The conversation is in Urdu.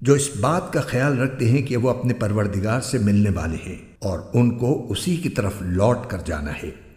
جو اس بات کا خیال رکھتے ہیں کہ وہ اپنے پروردگار سے ملنے والے ہیں اور ان کو اسی کی طرف لوٹ کر جانا ہے۔